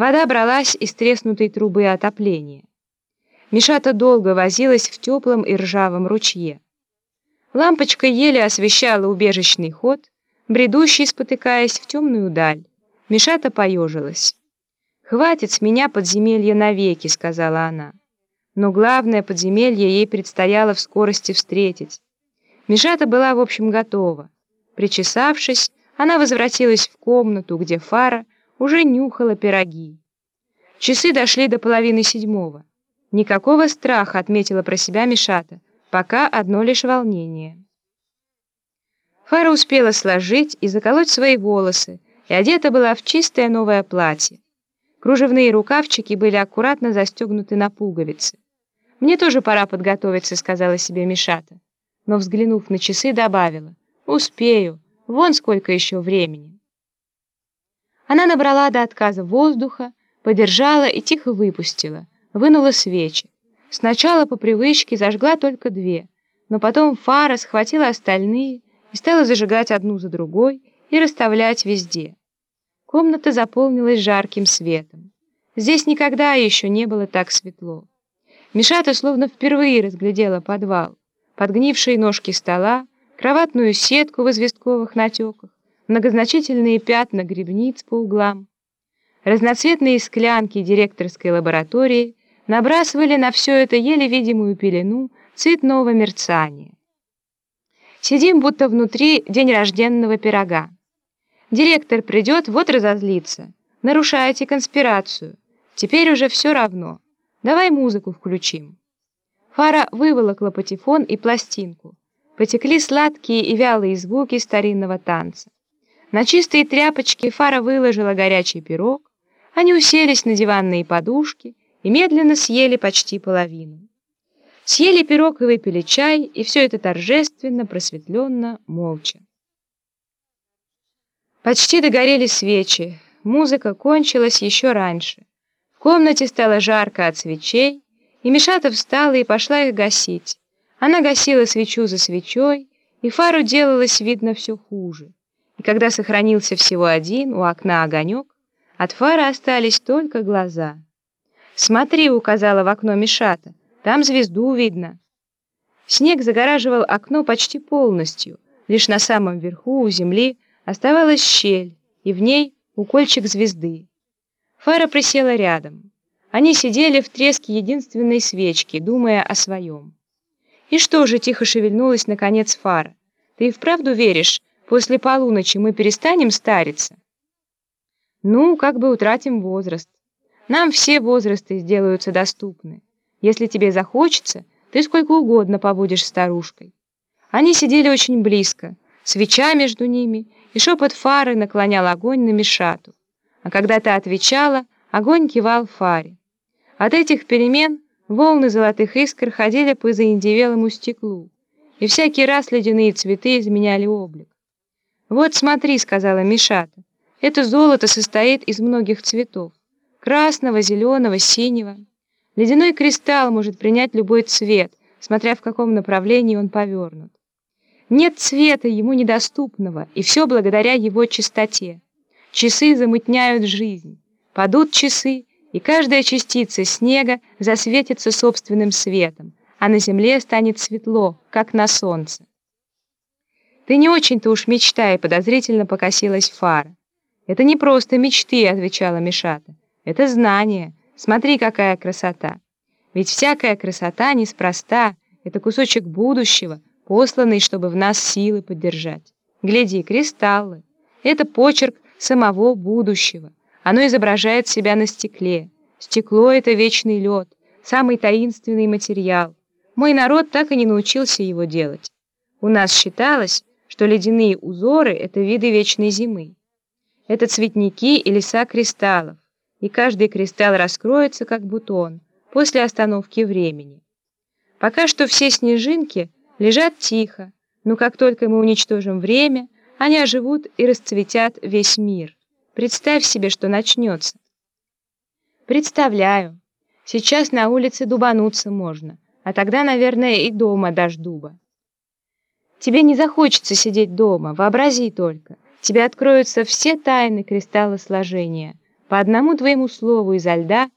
Вода бралась из треснутой трубы отопления. Мишата долго возилась в теплом и ржавом ручье. Лампочка еле освещала убежищный ход, бредущий, спотыкаясь в темную даль. Мишата поежилась. «Хватит с меня подземелья навеки», — сказала она. Но главное подземелье ей предстояло в скорости встретить. Мишата была, в общем, готова. Причесавшись, она возвратилась в комнату, где Фара уже нюхала пироги. Часы дошли до половины седьмого. Никакого страха, отметила про себя Мишата, пока одно лишь волнение. Фара успела сложить и заколоть свои волосы, и одета была в чистое новое платье. Кружевные рукавчики были аккуратно застегнуты на пуговицы. «Мне тоже пора подготовиться», — сказала себе Мишата. Но, взглянув на часы, добавила. «Успею. Вон сколько еще времени». Она набрала до отказа воздуха, подержала и тихо выпустила, вынула свечи. Сначала по привычке зажгла только две, но потом Фара схватила остальные и стала зажигать одну за другой и расставлять везде. Комната заполнилась жарким светом. Здесь никогда еще не было так светло. Мишата словно впервые разглядела подвал, подгнившие ножки стола, кроватную сетку в известковых натеках, многозначительные пятна грибниц по углам. Разноцветные склянки директорской лаборатории набрасывали на все это еле видимую пелену цветного мерцания. Сидим будто внутри день рожденного пирога. Директор придет, вот разозлится. Нарушаете конспирацию. Теперь уже все равно. Давай музыку включим. Фара выволокла патефон и пластинку. Потекли сладкие и вялые звуки старинного танца. На чистые тряпочки Фара выложила горячий пирог. Они уселись на диванные подушки и медленно съели почти половину. Съели пирог и выпили чай, и все это торжественно, просветленно, молча. Почти догорели свечи, музыка кончилась еще раньше. В комнате стало жарко от свечей, и Мишата встала и пошла их гасить. Она гасила свечу за свечой, и фару делалось видно все хуже. И когда сохранился всего один у окна огонек, от фары остались только глаза. «Смотри», — указала в окно Мишата, — «там звезду видно». Снег загораживал окно почти полностью, лишь на самом верху у земли — Оставалась щель, и в ней укольчик звезды. Фара присела рядом. Они сидели в треске единственной свечки, думая о своем. И что же, тихо шевельнулась наконец Фара. Ты и вправду веришь, после полуночи мы перестанем стариться? Ну, как бы утратим возраст. Нам все возрасты сделаются доступны. Если тебе захочется, ты сколько угодно побудешь старушкой. Они сидели очень близко, свеча между ними — и шепот фары наклонял огонь на Мишату. А когда та отвечала, огонь кивал фаре. От этих перемен волны золотых искр ходили по заиндевелому стеклу, и всякий раз ледяные цветы изменяли облик. «Вот смотри», — сказала Мишата, — «это золото состоит из многих цветов — красного, зеленого, синего. Ледяной кристалл может принять любой цвет, смотря в каком направлении он повернут. Нет цвета ему недоступного, и все благодаря его чистоте. Часы замутняют жизнь. Падут часы, и каждая частица снега засветится собственным светом, а на земле станет светло, как на солнце. «Ты не очень-то уж мечтай», — подозрительно покосилась Фара. «Это не просто мечты», — отвечала Мишата. «Это знание. Смотри, какая красота. Ведь всякая красота неспроста. Это кусочек будущего, посланный, чтобы в нас силы поддержать. Гляди, кристаллы. Это почерк самого будущего. Оно изображает себя на стекле. Стекло — это вечный лед, самый таинственный материал. Мой народ так и не научился его делать. У нас считалось, что ледяные узоры — это виды вечной зимы. Это цветники и леса кристаллов, и каждый кристалл раскроется, как бутон, после остановки времени. Пока что все снежинки — лежат тихо, но как только мы уничтожим время, они оживут и расцветят весь мир. Представь себе, что начнется. Представляю. Сейчас на улице дубануться можно, а тогда, наверное, и дома дашь дуба. Тебе не захочется сидеть дома, вообрази только. Тебе откроются все тайны кристалла сложения. по одному твоему слову изо льда